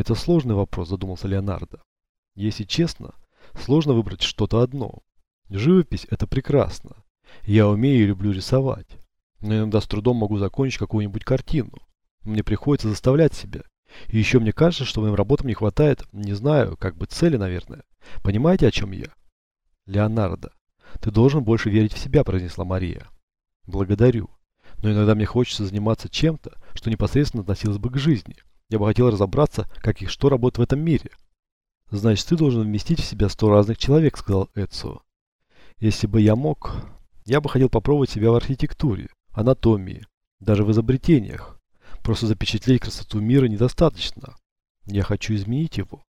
Это сложный вопрос, задумался Леонардо. Если честно, сложно выбрать что-то одно. Живопись – это прекрасно. Я умею и люблю рисовать. Но иногда с трудом могу закончить какую-нибудь картину. Мне приходится заставлять себя. И еще мне кажется, что моим работам не хватает, не знаю, как бы цели, наверное. Понимаете, о чем я? Леонардо, ты должен больше верить в себя, произнесла Мария. Благодарю. Но иногда мне хочется заниматься чем-то, что непосредственно относилось бы к жизни. Я бы хотел разобраться, как и что работает в этом мире. Значит, ты должен вместить в себя сто разных человек, сказал Эцио. Если бы я мог, я бы хотел попробовать себя в архитектуре, анатомии, даже в изобретениях. Просто запечатлеть красоту мира недостаточно. Я хочу изменить его.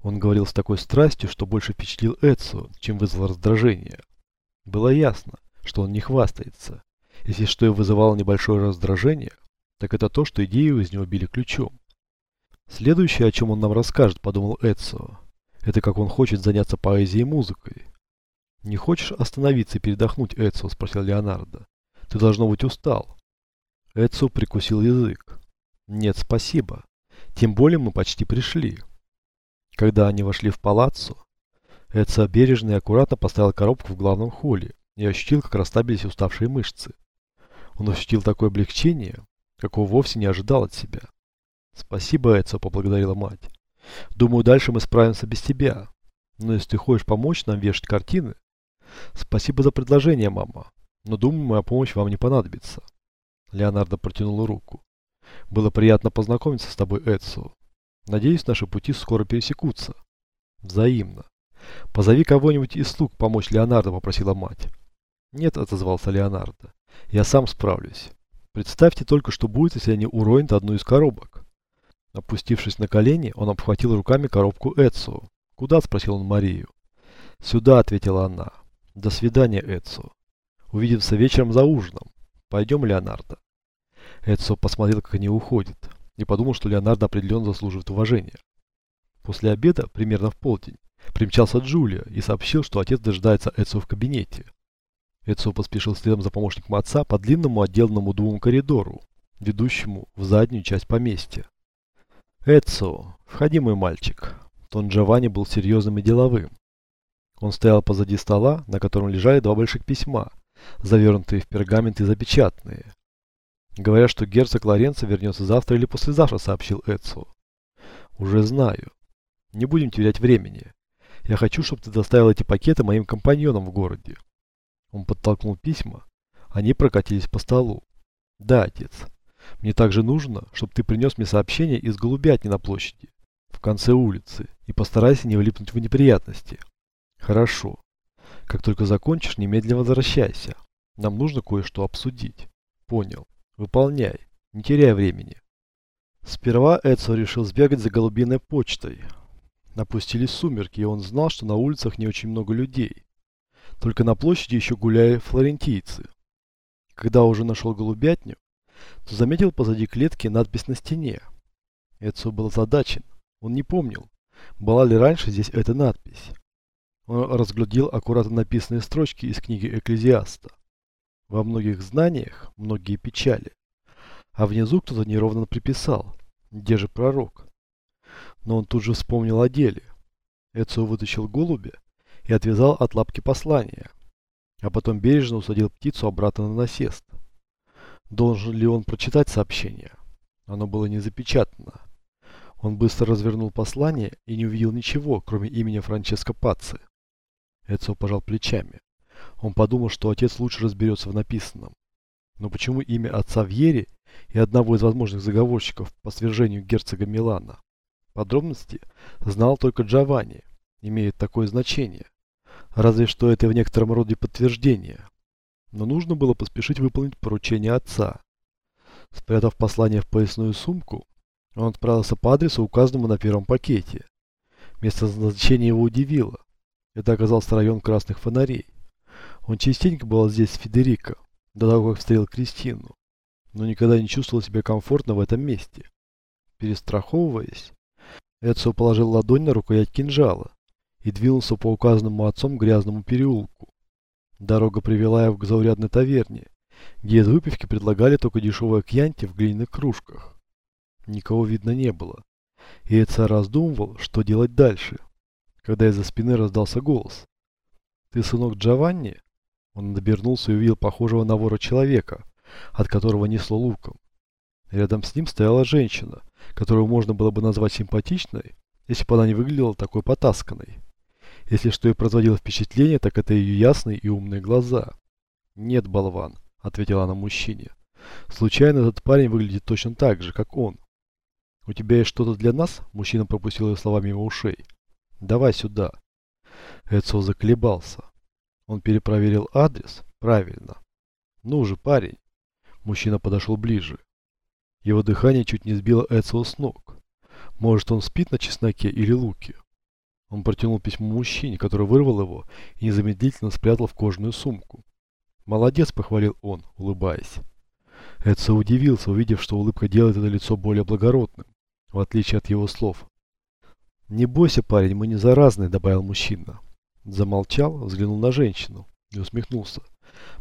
Он говорил с такой страстью, что больше впечатлил Эцио, чем вызвал раздражение. Было ясно, что он не хвастается. Если что и вызывало небольшое раздражение, так это то, что идею из него били ключом. Следующее, о чем он нам расскажет, подумал Эцио, это как он хочет заняться поэзией и музыкой. «Не хочешь остановиться и передохнуть, Эцио?» – спросил Леонардо. «Ты, должно быть, устал». Эцио прикусил язык. «Нет, спасибо. Тем более мы почти пришли». Когда они вошли в палаццо, Эцио бережно и аккуратно поставил коробку в главном холле и ощутил, как расслабились уставшие мышцы. Он ощутил такое облегчение, какого вовсе не ожидал от себя. «Спасибо, Эцио», — поблагодарила мать. «Думаю, дальше мы справимся без тебя. Но если ты хочешь помочь нам вешать картины, «Спасибо за предложение, мама, но думаю, моя помощь вам не понадобится». Леонардо протянул руку. «Было приятно познакомиться с тобой, Эдсо. Надеюсь, наши пути скоро пересекутся». «Взаимно. Позови кого-нибудь из слуг помочь Леонардо», — попросила мать. «Нет», — отозвался Леонардо. «Я сам справлюсь. Представьте только, что будет, если они уронят одну из коробок». Опустившись на колени, он обхватил руками коробку Эдсо. «Куда?» — спросил он Марию. «Сюда», — ответила она. До свидания, Эдсо. Увидимся вечером за ужином. Пойдем, Леонардо. Эдсо посмотрел, как они уходят, и подумал, что Леонардо определенно заслуживает уважения. После обеда, примерно в полдень, примчался Джулия и сообщил, что отец дожидается Эдсо в кабинете. Эдсо поспешил следом за помощником отца по длинному отделанному дубом коридору, ведущему в заднюю часть поместья. «Эдсо, входи, мой мальчик». Тон Джованни был серьезным и деловым. Он стоял позади стола, на котором лежали два больших письма, завернутые в пергамент и запечатанные. Говорят, что герцог Лоренцо вернется завтра или послезавтра, сообщил Эцио. Уже знаю. Не будем терять времени. Я хочу, чтобы ты доставил эти пакеты моим компаньонам в городе. Он подтолкнул письма. Они прокатились по столу. Да, отец. Мне также нужно, чтобы ты принес мне сообщение из голубятни на площади, в конце улицы, и постарайся не влипнуть в неприятности. Хорошо. Как только закончишь, немедленно возвращайся. Нам нужно кое-что обсудить. Понял. Выполняй. Не теряй времени. Сперва Эдсо решил сбегать за голубиной почтой. Напустились сумерки, и он знал, что на улицах не очень много людей. Только на площади еще гуляли флорентийцы. Когда уже нашел голубятню, то заметил позади клетки надпись на стене. Эдсо был озадачен. Он не помнил, была ли раньше здесь эта надпись. Он разглядел аккуратно написанные строчки из книги Экклезиаста. Во многих знаниях многие печали. А внизу кто-то неровно приписал. Где же пророк? Но он тут же вспомнил о деле. Эцио вытащил голубя и отвязал от лапки послания. А потом бережно усадил птицу обратно на насест. Должен ли он прочитать сообщение? Оно было не запечатано. Он быстро развернул послание и не увидел ничего, кроме имени Франческо Пацци. Эцио пожал плечами. Он подумал, что отец лучше разберется в написанном. Но почему имя отца Вьери и одного из возможных заговорщиков по свержению герцога Милана? Подробности знал только Джованни, имеет такое значение. Разве что это в некотором роде подтверждение. Но нужно было поспешить выполнить поручение отца. Спрятав послание в поясную сумку, он отправился по адресу, указанному на первом пакете. Место назначения его удивило. Это оказался район красных фонарей. Он частенько был здесь с Федерико, до того, как встретил Кристину, но никогда не чувствовал себя комфортно в этом месте. Перестраховываясь, Эдсо положил ладонь на рукоять кинжала и двинулся по указанному отцом грязному переулку. Дорога привела его к заурядной таверне, где из выпивки предлагали только дешевое кьянти в глиняных кружках. Никого видно не было. И Эца раздумывал, что делать дальше, когда из-за спины раздался голос. «Ты сынок Джованни?» Он обернулся и увидел похожего на вора человека, от которого несло луком. Рядом с ним стояла женщина, которую можно было бы назвать симпатичной, если бы она не выглядела такой потасканной. Если что и производило впечатление, так это ее ясные и умные глаза. «Нет, болван», — ответила она мужчине. «Случайно этот парень выглядит точно так же, как он». «У тебя есть что-то для нас?» – мужчина пропустил ее слова мимо ушей. «Давай сюда». Эдсо заколебался. Он перепроверил адрес. Правильно. «Ну же, парень». Мужчина подошел ближе. Его дыхание чуть не сбило Эдсо с ног. Может, он спит на чесноке или луке? Он протянул письмо мужчине, который вырвал его и незамедлительно спрятал в кожаную сумку. «Молодец», — похвалил он, улыбаясь. Эдсо удивился, увидев, что улыбка делает это лицо более благородным, в отличие от его слов. «Не бойся, парень, мы не заразные», — добавил мужчина. Замолчал, взглянул на женщину и усмехнулся.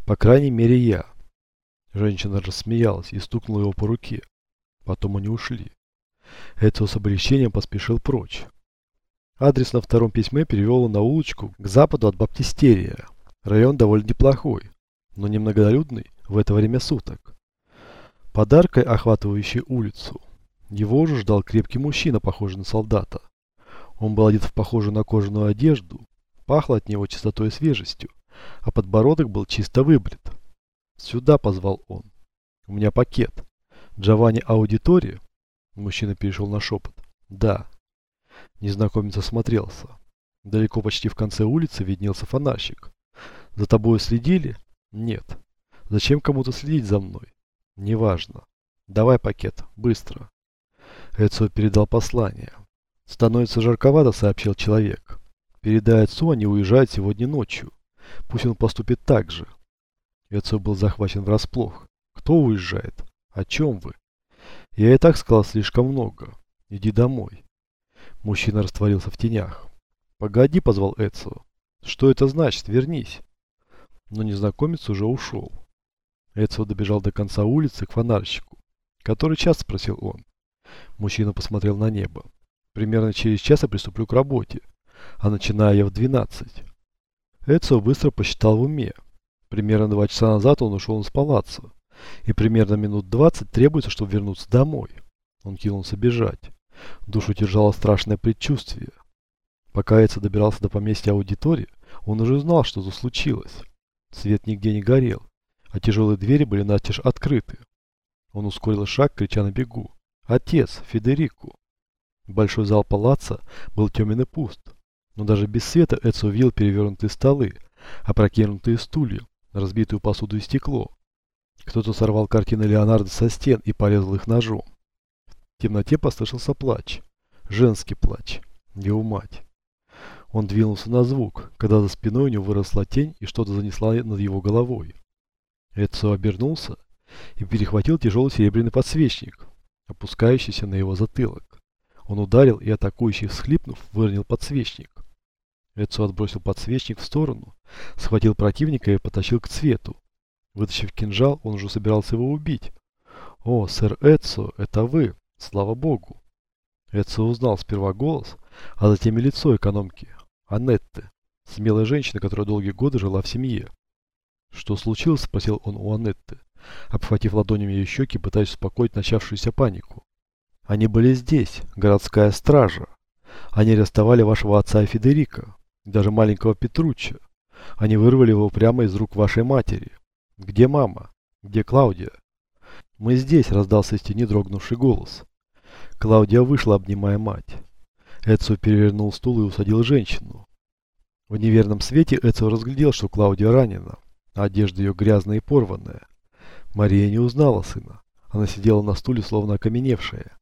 «По крайней мере, я». Женщина рассмеялась и стукнула его по руке. Потом они ушли. Эдсо с облегчением поспешил прочь. Адрес на втором письме перевел на улочку к западу от Баптистерия. Район довольно неплохой, но немноголюдный в это время суток. Подаркой, охватывающей улицу, его уже ждал крепкий мужчина, похожий на солдата. Он был одет в похожую на кожаную одежду, пахло от него чистотой и свежестью, а подбородок был чисто выбрит. «Сюда», — позвал он. «У меня пакет. Джованни Аудитория?» Мужчина перешел на шепот. «Да». Незнакомец осмотрелся. Далеко почти в конце улицы виднелся фонарщик. «За тобой следили?» «Нет». «Зачем кому-то следить за мной?» «Неважно. Давай пакет. Быстро». Эцио передал послание. «Становится жарковато», — сообщил человек. «Передай отцу, они уезжают сегодня ночью. Пусть он поступит так же». Эцио был захвачен врасплох. «Кто уезжает? О чем вы?» «Я и так сказал слишком много. Иди домой». Мужчина растворился в тенях. «Погоди», — позвал Эцио. «Что это значит? Вернись». Но незнакомец уже ушел. Эцио добежал до конца улицы к фонарщику. «Который час?» – спросил он. Мужчина посмотрел на небо. «Примерно через час я приступлю к работе, а начиная я в 12». Эцио быстро посчитал в уме. Примерно два часа назад он ушел из палаца, и примерно минут 20 требуется, чтобы вернуться домой. Он кинулся бежать. Душу держало страшное предчувствие. Пока Эцио добирался до поместья аудитории, он уже знал, что тут случилось. Свет нигде не горел, а тяжелые двери были настежь открыты. Он ускорил шаг, крича на бегу. «Отец! Федерику!» Большой зал палаца был темен и пуст, но даже без света Эдсо увидел перевернутые столы, опрокинутые стулья, разбитую посуду и стекло. Кто-то сорвал картины Леонардо со стен и порезал их ножом. Темноте послышался плач. Женский плач. Его мать. Он двинулся на звук, когда за спиной у него выросла тень и что-то занесла над его головой. Эдсо обернулся и перехватил тяжелый серебряный подсвечник, опускающийся на его затылок. Он ударил и, атакующий всхлипнув, выронил подсвечник. Эдсо отбросил подсвечник в сторону, схватил противника и потащил к цвету. Вытащив кинжал, он уже собирался его убить. «О, сэр Эдсо, это вы! Слава богу!» Эдсо узнал сперва голос, а затем и лицо экономки, Анетты, смелой женщины, которая долгие годы жила в семье. «Что случилось?» – спросил он у Анетты, обхватив ладонями ее щеки, пытаясь успокоить начавшуюся панику. «Они были здесь, городская стража. Они арестовали вашего отца Федерика, даже маленького Петручча. Они вырвали его прямо из рук вашей матери. Где мама? Где Клаудия?» «Мы здесь», – раздался из тени дрогнувший голос. Клаудия вышла, обнимая мать. Эдсо перевернул стул и усадил женщину. В неверном свете Эдсо разглядел, что Клаудия ранена. Одежда ее грязная и порванная. Мария не узнала сына. Она сидела на стуле, словно окаменевшая.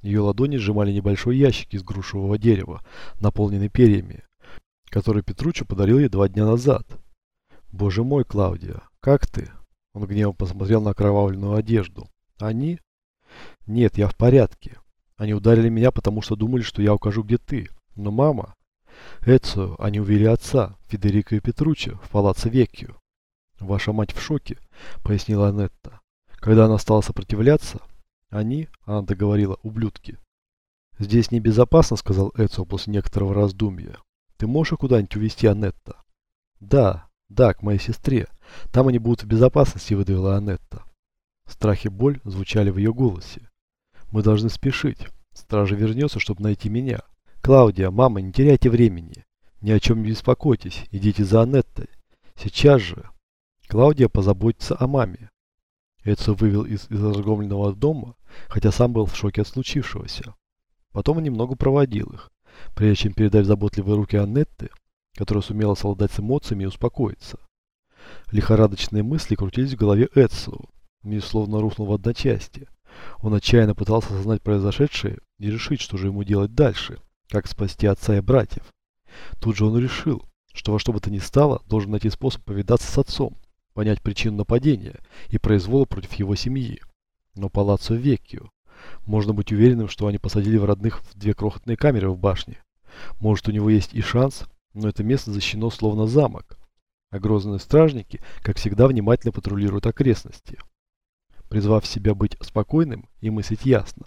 Ее ладони сжимали небольшой ящик из грушевого дерева, наполненный перьями, который Петруччо подарил ей два дня назад. «Боже мой, Клаудия, как ты?» Он гневно посмотрел на окровавленную одежду. «Они?» «Нет, я в порядке. Они ударили меня, потому что думали, что я укажу, где ты. Но мама...» «Эцио, они увели отца, Федерико и Петруччо, в палаццо Веккио. «Ваша мать в шоке», — пояснила Анетта. «Когда она стала сопротивляться, они, она договорила, ублюдки». «Здесь небезопасно», — сказал Эцио после некоторого раздумья. «Ты можешь куда-нибудь увезти Анетта?» «Да, да, к моей сестре. Там они будут в безопасности», — выдавила Анетта. Страх и боль звучали в ее голосе. «Мы должны спешить. Стража вернется, чтобы найти меня. Клаудия, мама, не теряйте времени. Ни о чем не беспокойтесь. Идите за Анеттой. Сейчас же. Клаудия позаботится о маме». Эцио вывел из, разгромленного дома, хотя сам был в шоке от случившегося. Потом он немного проводил их, прежде чем передать заботливые руки Аннетты, которая сумела совладать с эмоциями и успокоиться. Лихорадочные мысли крутились в голове Эдсу. Мир словно рухнул в одночасье. Он отчаянно пытался осознать произошедшее и решить, что же ему делать дальше, как спасти отца и братьев. Тут же он решил, что во что бы то ни стало, должен найти способ повидаться с отцом, понять причину нападения и произвола против его семьи. Но Палаццо Веккио, можно быть уверенным, что они посадили в родных в две крохотные камеры в башне. Может, у него есть и шанс, но это место защищено словно замок. А грозные стражники, как всегда, внимательно патрулируют окрестности. Призвав себя быть спокойным и мыслить ясно,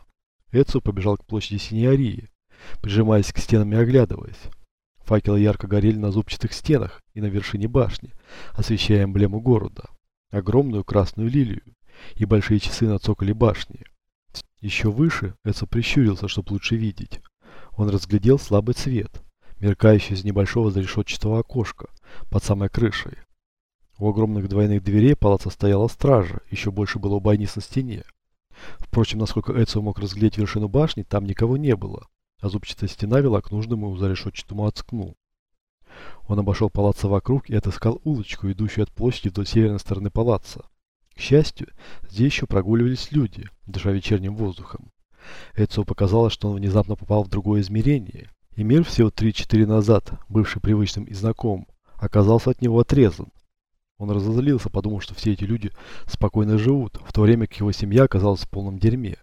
Эцу побежал к площади Синьории, прижимаясь к стенам и оглядываясь. Факелы ярко горели на зубчатых стенах и на вершине башни, освещая эмблему города, огромную красную лилию и большие часы на цоколе башни. Еще выше Эдсо прищурился, чтобы лучше видеть. Он разглядел слабый цвет, меркающий из небольшого зарешетчатого окошка под самой крышей. У огромных двойных дверей палаца стояла стража, еще больше было бойниц на стене. Впрочем, насколько Эдсо мог разглядеть вершину башни, там никого не было, а зубчатая стена вела к нужному зарешетчатому окну. Он обошел палаца вокруг и отыскал улочку, идущую от площади вдоль северной стороны палаца. К счастью, здесь еще прогуливались люди, дыша вечерним воздухом. Эдсо показалось, что он внезапно попал в другое измерение, и мир всего 3-4 назад, бывший привычным и знакомым, оказался от него отрезан. Он разозлился, подумав, что все эти люди спокойно живут, в то время как его семья оказалась в полном дерьме.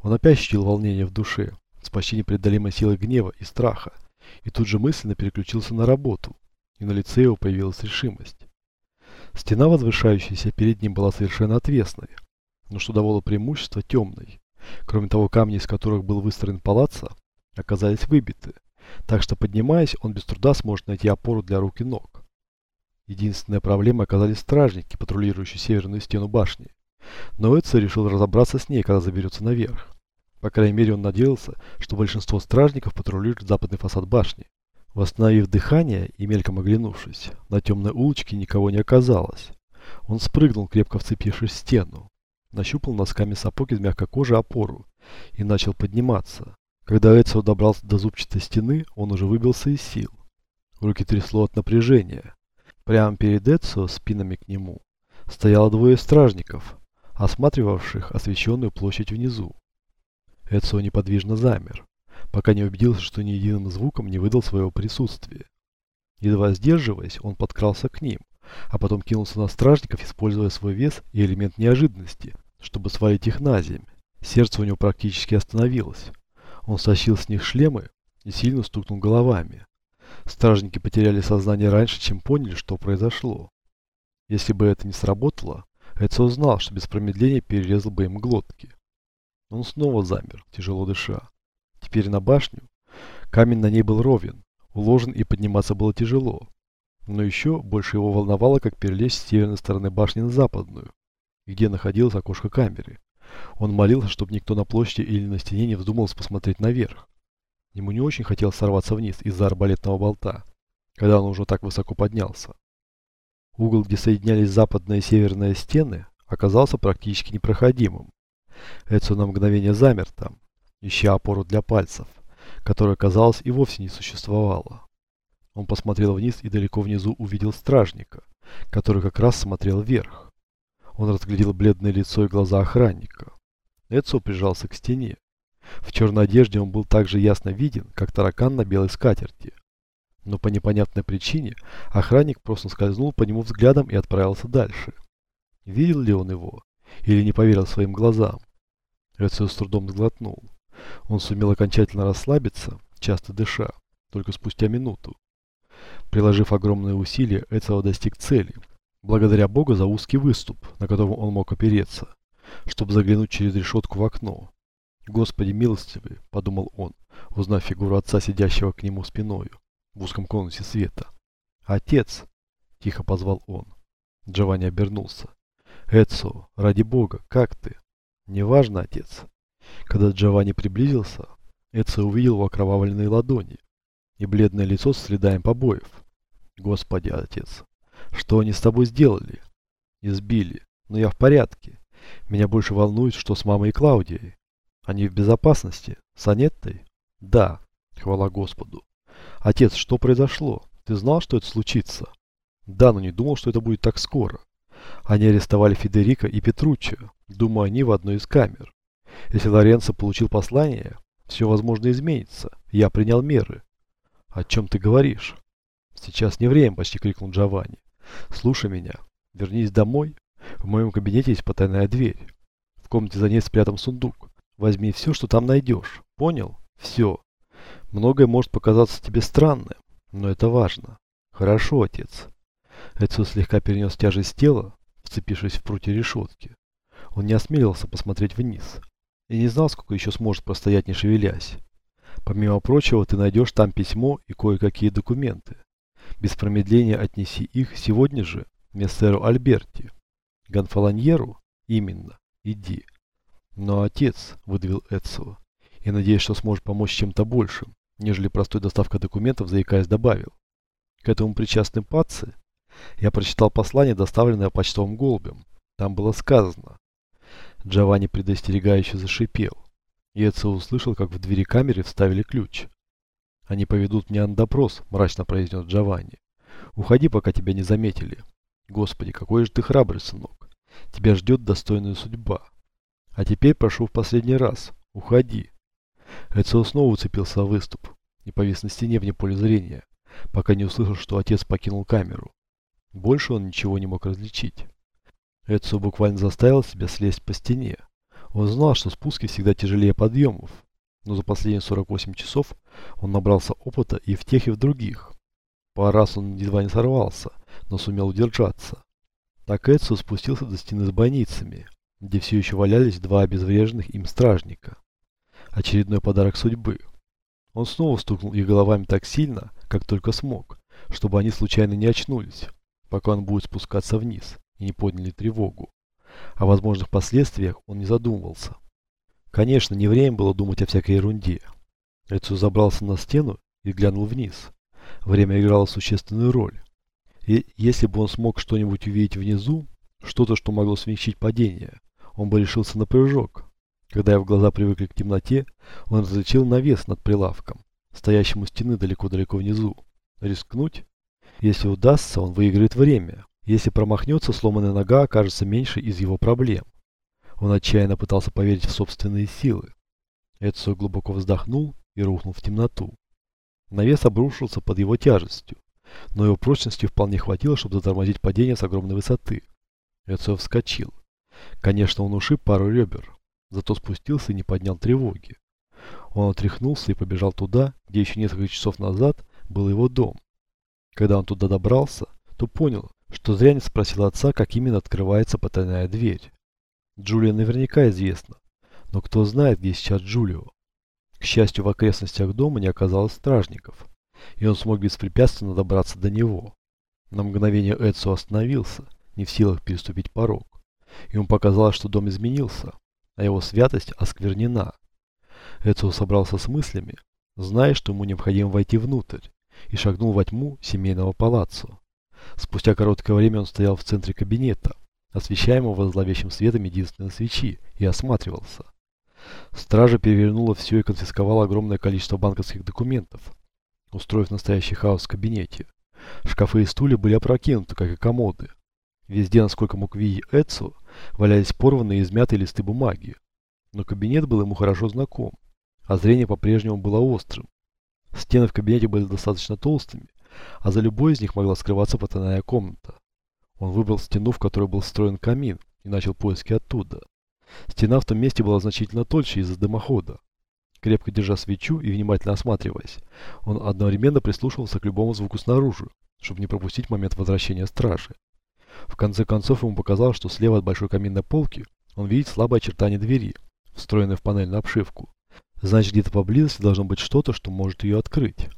Он опять ощутил волнение в душе, с почти непреодолимой силой гнева и страха, и тут же мысленно переключился на работу, и на лице его появилась решимость. Стена, возвышающаяся перед ним, была совершенно отвесной, но что давало преимущество темной. Кроме того, камни, из которых был выстроен палац, оказались выбиты, так что, поднимаясь, он без труда сможет найти опору для рук и ног. Единственная проблема оказались стражники, патрулирующие северную стену башни. Но Эдсо решил разобраться с ней, когда заберется наверх. По крайней мере, он надеялся, что большинство стражников патрулирует западный фасад башни. Восстановив дыхание и мельком оглянувшись, на темной улочке никого не оказалось. Он спрыгнул, крепко вцепившись в стену, нащупал носками сапог из мягкой кожи опору и начал подниматься. Когда Эцио добрался до зубчатой стены, он уже выбился из сил. Руки трясло от напряжения. Прямо перед Эцио, спинами к нему, стояло двое стражников, осматривавших освещенную площадь внизу. Эцио неподвижно замер пока не убедился, что ни единым звуком не выдал своего присутствия. Едва сдерживаясь, он подкрался к ним, а потом кинулся на стражников, используя свой вес и элемент неожиданности, чтобы свалить их на землю. Сердце у него практически остановилось. Он стащил с них шлемы и сильно стукнул головами. Стражники потеряли сознание раньше, чем поняли, что произошло. Если бы это не сработало, Эдсо знал, что без промедления перерезал бы им глотки. Он снова замер, тяжело дыша. Теперь на башню. Камень на ней был ровен, уложен и подниматься было тяжело. Но еще больше его волновало, как перелезть с северной стороны башни на западную, где находилось окошко камеры. Он молился, чтобы никто на площади или на стене не вздумался посмотреть наверх. Ему не очень хотелось сорваться вниз из-за арбалетного болта, когда он уже так высоко поднялся. Угол, где соединялись западная и северная стены, оказался практически непроходимым. Эдсо на мгновение замер там, ища опору для пальцев, которая, казалось, и вовсе не существовала. Он посмотрел вниз и далеко внизу увидел стражника, который как раз смотрел вверх. Он разглядел бледное лицо и глаза охранника. Эдсо прижался к стене. В черной одежде он был так же ясно виден, как таракан на белой скатерти. Но по непонятной причине охранник просто скользнул по нему взглядом и отправился дальше. Видел ли он его? Или не поверил своим глазам? Эцио с трудом сглотнул. Он сумел окончательно расслабиться, часто дыша, только спустя минуту. Приложив огромные усилия, Эцио достиг цели, благодаря Богу за узкий выступ, на котором он мог опереться, чтобы заглянуть через решетку в окно. Господи милостивый, подумал он, узнав фигуру отца, сидящего к нему спиною, в узком конусе света. Отец! Тихо позвал он. Джованни обернулся. Эцо, ради бога, как ты? Неважно, отец. Когда Джованни приблизился, Эцо увидел его окровавленные ладони и бледное лицо с следами побоев. Господи, отец, что они с тобой сделали? Избили, но я в порядке. Меня больше волнует, что с мамой и Клаудией. Они в безопасности? С Анеттой? Да, хвала Господу. Отец, что произошло? Ты знал, что это случится? Да, но не думал, что это будет так скоро. Они арестовали Федерика и Петруччо. Думаю, они в одной из камер. Если Лоренцо получил послание, все возможно изменится. Я принял меры. О чем ты говоришь? Сейчас не время, почти крикнул Джованни. Слушай меня. Вернись домой. В моем кабинете есть потайная дверь. В комнате за ней спрятан сундук. Возьми все, что там найдешь. Понял? Все. Многое может показаться тебе странным, но это важно. Хорошо, отец. Эцио слегка перенес тяжесть тела, вцепившись в прутья решетки. Он не осмелился посмотреть вниз и не знал, сколько еще сможет простоять, не шевелясь. Помимо прочего, ты найдешь там письмо и кое-какие документы. Без промедления отнеси их сегодня же мессеру Альберти. Гонфаланьеру? Именно. Иди. Но отец, выдавил Эцио, и надеюсь, что сможет помочь чем-то большим, нежели простой доставка документов, заикаясь добавил. К этому причастны пацы? Я прочитал послание, доставленное почтовым голубем. Там было сказано. Джованни предостерегающе зашипел. И Эцио услышал, как в двери камеры вставили ключ. «Они поведут меня на допрос», – мрачно произнес Джованни. «Уходи, пока тебя не заметили. Господи, какой же ты храбрый, сынок. Тебя ждет достойная судьба. А теперь прошу в последний раз. Уходи». Эцио снова уцепился в выступ и повис на стене вне поля зрения, пока не услышал, что отец покинул камеру. Больше он ничего не мог различить. Эдсо буквально заставил себя слезть по стене. Он знал, что спуски всегда тяжелее подъемов, но за последние 48 часов он набрался опыта и в тех, и в других. Пару раз он едва не сорвался, но сумел удержаться. Так Эдсо спустился до стены с бойницами, где все еще валялись два обезвреженных им стражника. Очередной подарок судьбы. Он снова стукнул их головами так сильно, как только смог, чтобы они случайно не очнулись пока он будет спускаться вниз, и не подняли тревогу. О возможных последствиях он не задумывался. Конечно, не время было думать о всякой ерунде. Эцу забрался на стену и глянул вниз. Время играло существенную роль. И если бы он смог что-нибудь увидеть внизу, что-то, что могло смягчить падение, он бы решился на прыжок. Когда его глаза привыкли к темноте, он различил навес над прилавком, стоящим у стены далеко-далеко внизу. Рискнуть? Если удастся, он выиграет время. Если промахнется, сломанная нога окажется меньше из его проблем. Он отчаянно пытался поверить в собственные силы. Эдсо глубоко вздохнул и рухнул в темноту. Навес обрушился под его тяжестью, но его прочности вполне хватило, чтобы затормозить падение с огромной высоты. Эдсо вскочил. Конечно, он ушиб пару ребер, зато спустился и не поднял тревоги. Он отряхнулся и побежал туда, где еще несколько часов назад был его дом. Когда он туда добрался, то понял, что зря не спросил отца, как именно открывается потайная дверь. Джулия наверняка известно, но кто знает, где сейчас Джулио. К счастью, в окрестностях дома не оказалось стражников, и он смог беспрепятственно добраться до него. На мгновение Эдсо остановился, не в силах переступить порог. Ему показалось, что дом изменился, а его святость осквернена. Эдсо собрался с мыслями, зная, что ему необходимо войти внутрь, и шагнул во тьму семейного палаццо. Спустя короткое время он стоял в центре кабинета, освещаемого зловещим светом единственной свечи, и осматривался. Стража перевернула все и конфисковала огромное количество банковских документов, устроив настоящий хаос в кабинете. Шкафы и стулья были опрокинуты, как и комоды. Везде, насколько мог видеть Эдсо, валялись порванные и измятые листы бумаги. Но кабинет был ему хорошо знаком, а зрение по-прежнему было острым. Стены в кабинете были достаточно толстыми, а за любой из них могла скрываться потайная комната. Он выбрал стену, в которой был встроен камин, и начал поиски оттуда. Стена в том месте была значительно тольше из-за дымохода. Крепко держа свечу и внимательно осматриваясь, он одновременно прислушивался к любому звуку снаружи, чтобы не пропустить момент возвращения стражи. В конце концов ему показалось, что слева от большой каминной полки он видит слабое очертание двери в встроенная в панель на обшивку. Значит, где-то поблизости должно быть что-то, что может ее открыть.